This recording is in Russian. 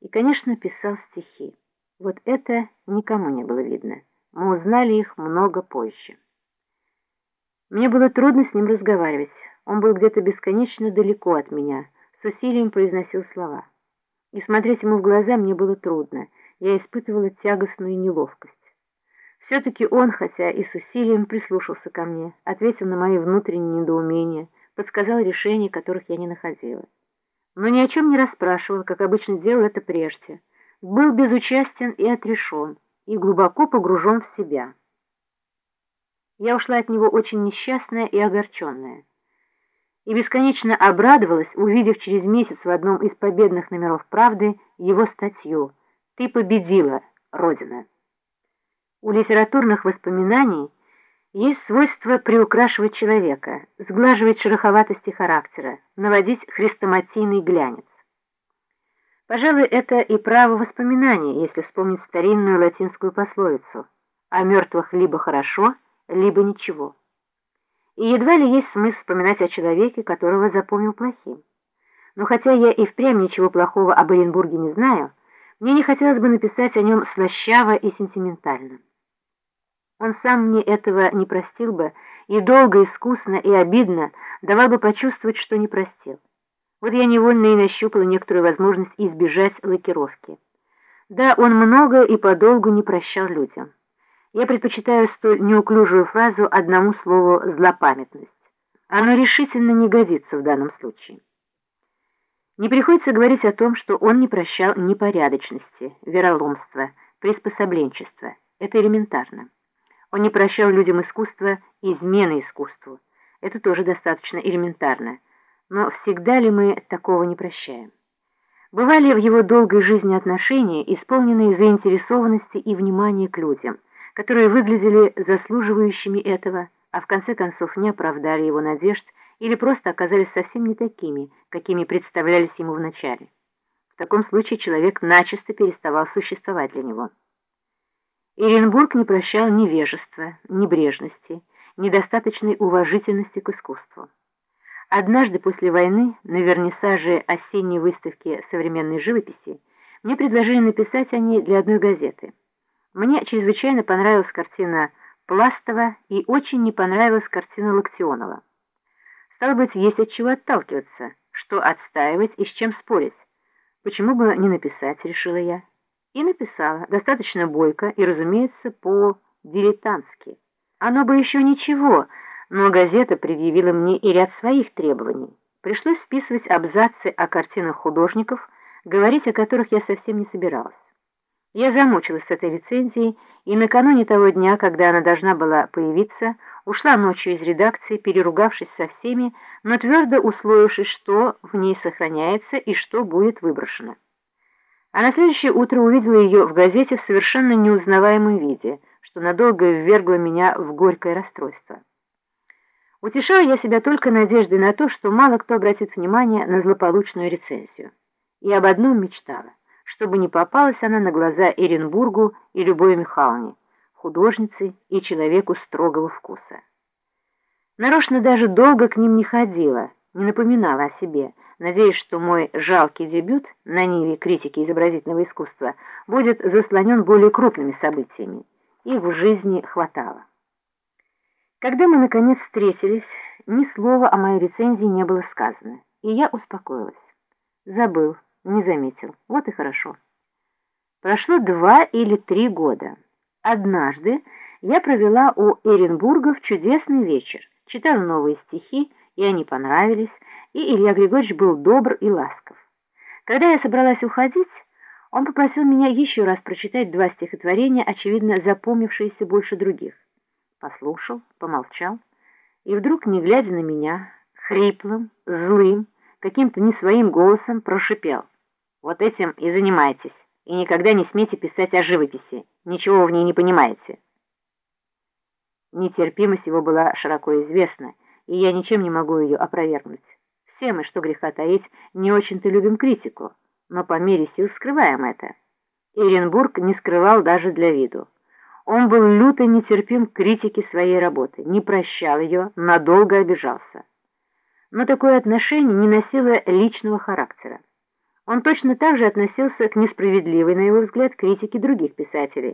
И, конечно, писал стихи. Вот это никому не было видно. Мы узнали их много позже. Мне было трудно с ним разговаривать. Он был где-то бесконечно далеко от меня, с усилием произносил слова. И смотреть ему в глаза мне было трудно. Я испытывала тягостную неловкость. Все-таки он, хотя и с усилием, прислушался ко мне, ответил на мои внутренние недоумения, подсказал решения, которых я не находила. Но ни о чем не расспрашивал, как обычно делал это прежде. Был безучастен и отрешен, и глубоко погружен в себя. Я ушла от него очень несчастная и огорченная. И бесконечно обрадовалась, увидев через месяц в одном из победных номеров «Правды» его статью «Ты победила, Родина». У литературных воспоминаний есть свойство приукрашивать человека, сглаживать шероховатости характера, наводить хрестоматийный глянец. Пожалуй, это и право воспоминания, если вспомнить старинную латинскую пословицу «О мертвых либо хорошо, либо ничего». И едва ли есть смысл вспоминать о человеке, которого запомнил плохим. Но хотя я и впрямь ничего плохого об Оренбурге не знаю, мне не хотелось бы написать о нем слащаво и сентиментально. Он сам мне этого не простил бы, и долго, искусно и обидно давал бы почувствовать, что не простил. Вот я невольно и нащупала некоторую возможность избежать лакировки. Да, он много и подолгу не прощал людям. Я предпочитаю столь неуклюжую фразу одному слову «злопамятность». Оно решительно не годится в данном случае. Не приходится говорить о том, что он не прощал непорядочности, вероломства, приспособленчества. Это элементарно. Он не прощал людям искусства измены искусству. Это тоже достаточно элементарно. Но всегда ли мы такого не прощаем? Бывали в его долгой жизни отношения, исполненные заинтересованности и внимания к людям, которые выглядели заслуживающими этого, а в конце концов не оправдали его надежд или просто оказались совсем не такими, какими представлялись ему вначале. В таком случае человек начисто переставал существовать для него. Иренбург не прощал невежества, небрежности, недостаточной уважительности к искусству. Однажды после войны на вернисаже осенней выставки современной живописи мне предложили написать о ней для одной газеты. Мне чрезвычайно понравилась картина Пластова и очень не понравилась картина Локтионова. Стало быть, есть от чего отталкиваться, что отстаивать и с чем спорить. Почему бы не написать, решила я и написала, достаточно бойко и, разумеется, по-дилетантски. Оно бы еще ничего, но газета предъявила мне и ряд своих требований. Пришлось списывать абзацы о картинах художников, говорить о которых я совсем не собиралась. Я замучилась с этой рецензией, и накануне того дня, когда она должна была появиться, ушла ночью из редакции, переругавшись со всеми, но твердо условившись, что в ней сохраняется и что будет выброшено а на следующее утро увидела ее в газете в совершенно неузнаваемом виде, что надолго ввергло меня в горькое расстройство. Утешаю я себя только надеждой на то, что мало кто обратит внимание на злополучную рецензию. И об одном мечтала, чтобы не попалась она на глаза Эренбургу и Любови Михайловне, художнице и человеку строгого вкуса. Нарочно даже долго к ним не ходила, не напоминала о себе, надеясь, что мой жалкий дебют на ниве критики изобразительного искусства будет заслонен более крупными событиями. Их в жизни хватало. Когда мы, наконец, встретились, ни слова о моей рецензии не было сказано, и я успокоилась. Забыл, не заметил. Вот и хорошо. Прошло два или три года. Однажды я провела у Эренбургов чудесный вечер, читала новые стихи, и они понравились, и Илья Григорьевич был добр и ласков. Когда я собралась уходить, он попросил меня еще раз прочитать два стихотворения, очевидно запомнившиеся больше других. Послушал, помолчал, и вдруг, не глядя на меня, хриплым, злым, каким-то не своим голосом прошипел. «Вот этим и занимайтесь, и никогда не смейте писать о живописи, ничего в ней не понимаете». Нетерпимость его была широко известна, и я ничем не могу ее опровергнуть. Все мы, что греха таить, не очень-то любим критику, но по мере сил скрываем это. Иренбург не скрывал даже для виду. Он был люто нетерпим к критике своей работы, не прощал ее, надолго обижался. Но такое отношение не носило личного характера. Он точно так же относился к несправедливой, на его взгляд, критике других писателей.